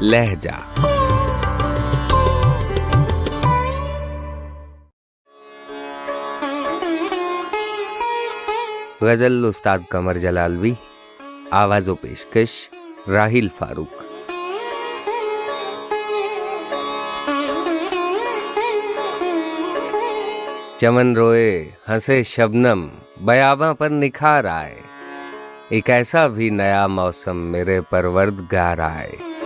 لہجہ۔ غزل استاد قمر جلالوی، آواز و پیشکش راہیل فاروق۔ چمن روئے، ہنسے شبنم، بیاباں پر نکھار آئے۔ ایک ایسا بھی نیا موسم میرے پرورد گار آئے۔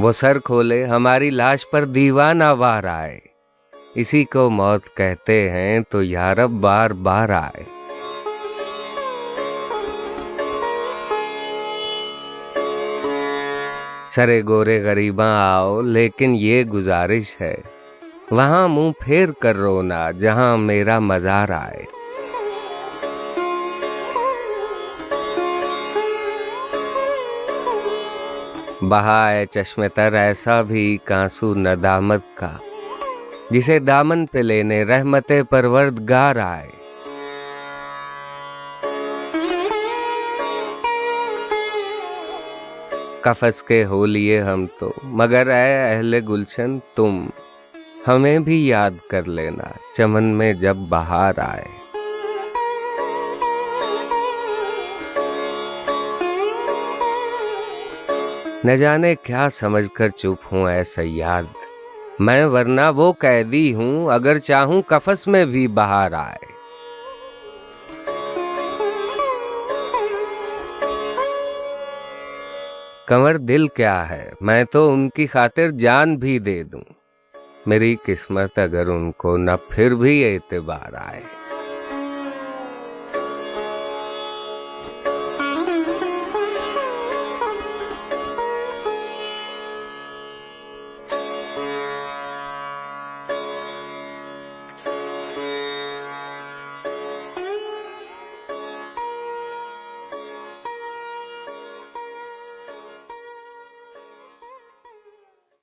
وہ سر کھولے، ہماری لاش پر دیوان وار آئے۔ اسی کو موت کہتے ہیں تو یارب بار بار آئے۔ سرے گورے غریباں آؤ، لیکن یہ گزارش ہے۔ وہاں منہ پھیر کر رونا، جہاں میرا مزار آئے۔ بہائے چشم تر ایسا بھی کانسو ندامت کا، جسے دامن پہ لینے رحمت پرورد گار آئے۔ کفس کے ہو لیے ہم تو، مگر اے اہل گلشن تم، ہمیں بھی یاد کر لینا چمن میں جب بہار آئے۔ نہ جانے کیا سمجھ کر چپ ہوں، اے سیاد۔ میں ورنہ وہ قیدی ہوں، اگر چاہوں کفس میں بھی بہار آئے۔ کمر دل کیا ہے؟ میں تو ان کی خاطر جان بھی دے دوں۔ میری قسمت اگر ان کو نہ پھر بھی اعتبار آئے۔